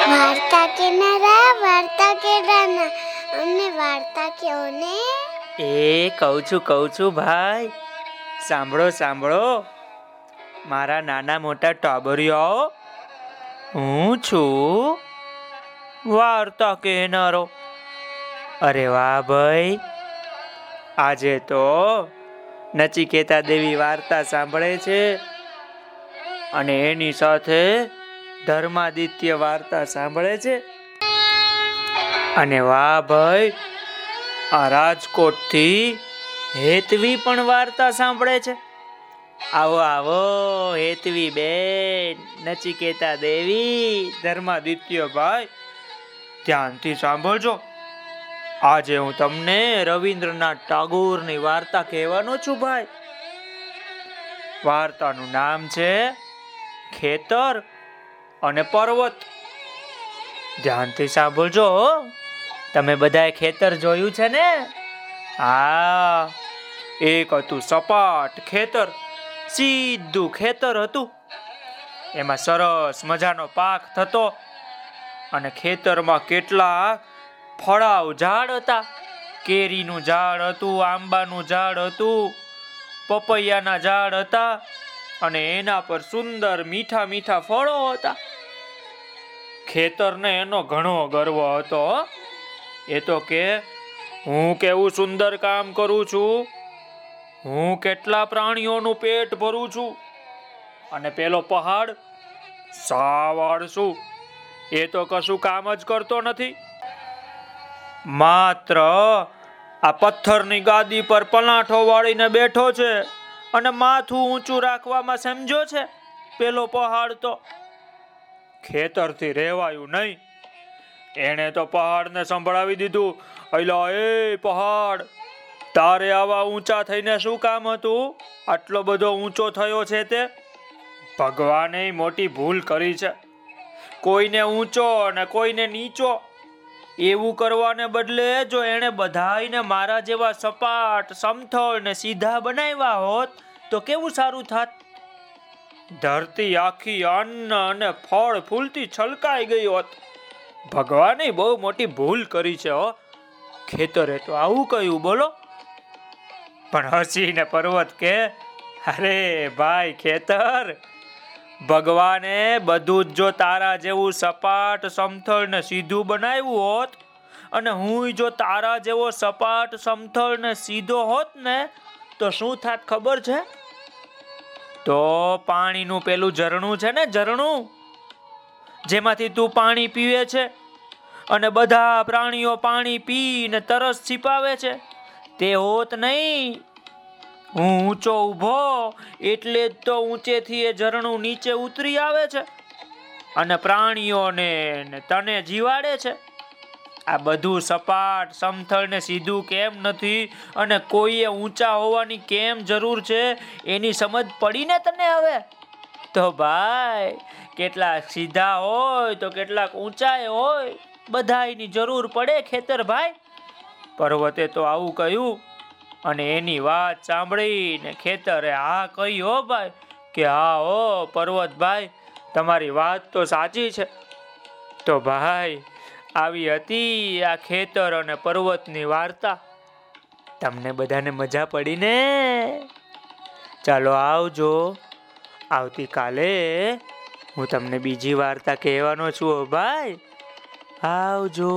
વાર્તા કેનારા વાર્તા કેનારા અમને વાર્તા ને એ કહું છું કહું છું ભાઈ. સાંભળો સાંભળો. મારા નાના મોટા ટોબરિયાઓ, હું છું વાર્તા કહેનારો અરે વાહ ભાઈ. આજે તો નચિકેતા દેવી વાર્તા સાંભળે છે. અને એની સાથે ધર્માદિત્ય વાર્તા સાંભળે છે? અને વાહ ભાઈ, આ રાજકોટથી હેતવી પણ વાર્તા સાંભળે છે. આવો આવો, હેતવી બેન, નચિકેતા દેવી, ધર્માદિત્ય ભાઈ, ધ્યાનથી સાંભળજો. આજે હું તમને રવિન્દ્રનાથ ટાગોરની વાર્તા કહેવાનો છું ભાઈ. વાર્તાનું નામ છે ખેતર. અને પર્વત. ધ્યાનથી સાંભળજો તમે બધાએ ખેતર જોયું છે ને? હા. એક હતું સપાટ ખેતર, સીધું ખેતર હતું. એમાં સરસ મજાનો પાક થતો અને ખેતરમાં કેટલા ફળાવ ઝાડ હતા. કેરીનું ઝાડ હતું, આંબાનું ઝાડ હતું, પપૈયાના ઝાડ હતા અને એના પર સુંદર મીઠા મીઠા ફળો હતા. ખેતરને એનો ઘણો ગર્વ હતો. એ તો કે, હું કેવું સુંદર કામ કરું છું? હું કેટલા પ્રાણીઓનું પેટ ભરું છું? અને પેલો પહાડ, સાવાળ એ તો કશું કામ જ કરતો નથી. માત્ર આ પથ્થરની ગાદી પર પલાઠો વાળીને બેઠો છે. અને માથું ઊંચું રાખવામાં સમજો છે. પેલો પહાડ તો ખેતરથી રેવાયું નહીં. એણે તો પહાડને સંભળાવી દીધું. અલા એ પહાડ, તારે આવા ઊંચા થઈને શું કામ હતું? આટલો બધો ઊંચો થયો છે તે? ભગવાને મોટી ભૂલ કરી છે. કોઈને ઊંચો અને કોઈને નીચો એવું કરવાને બદલે જો એણે બધાઈને મારા જેવા સપાટ, સમથળ ને સીધા બનાવ્યા હોત, તો કેવું સારું થાત? ધરતી આખી અન્ન અને ફળ ફૂલથી છલકાઈ ગઈ હોત. ભગવાને બહુ મોટી ભૂલ કરી છે, હો. ખેતરે તો આવું કહ્યું, બોલો. પણ હસીને પર્વત કે, અરે ભાઈ ખેતર ભગવાને બધું જ જો તારા જેવું સપાટ, સમથળ ને સીધું બનાવ્યું હોત અને હું જો તારા જેવો સપાટ, સમથળ ને સીધો હોત ને, તો શું થાત ખબર છે? તો પાણીનું પેલું ઝરણું છે ને ઝરણું? જેમાંથી તું પાણી પીવે છે અને બધા પ્રાણીઓ પાણી પીને તરસ છીપાવે છે. તે હોત નહીં હું ઊંચો ઊભો એટલે જ તો ઊંચેથી એ ઝરણું નીચે ઉતરી આવે છે. અને પ્રાણીઓને તને જીવાડે છે. આ બધું સપાટ, સમથળ ને સીધું કેમ નથી? અને કોઈએ ઊંચા હોવાની કેમ જરૂર છે? એની સમજ પડીને તને હવે? તો ભાઈ કેટલાક સીધા હોય તો કેટલાક ઊંચાઈ હોય. બધાની જરૂર પડે ખેતર ભાઈ. પર્વતે તો આવું કહ્યું. અને એની વાત સાંભળીને ખેતરે હા કહી હો ભાઈ, કે હા, હો, પર્વતભાઈ, તમારી વાત તો સાચી છે. તો ભાઈ, આવી હતી આ ખેતર અને પર્વતની વાર્તા. તમને બધાને મજા પડી ને? ચાલો આવજો. આવતીકાલે હું તમને બીજી વાર્તા કહેવાનો છું ભાઈ. આવજો.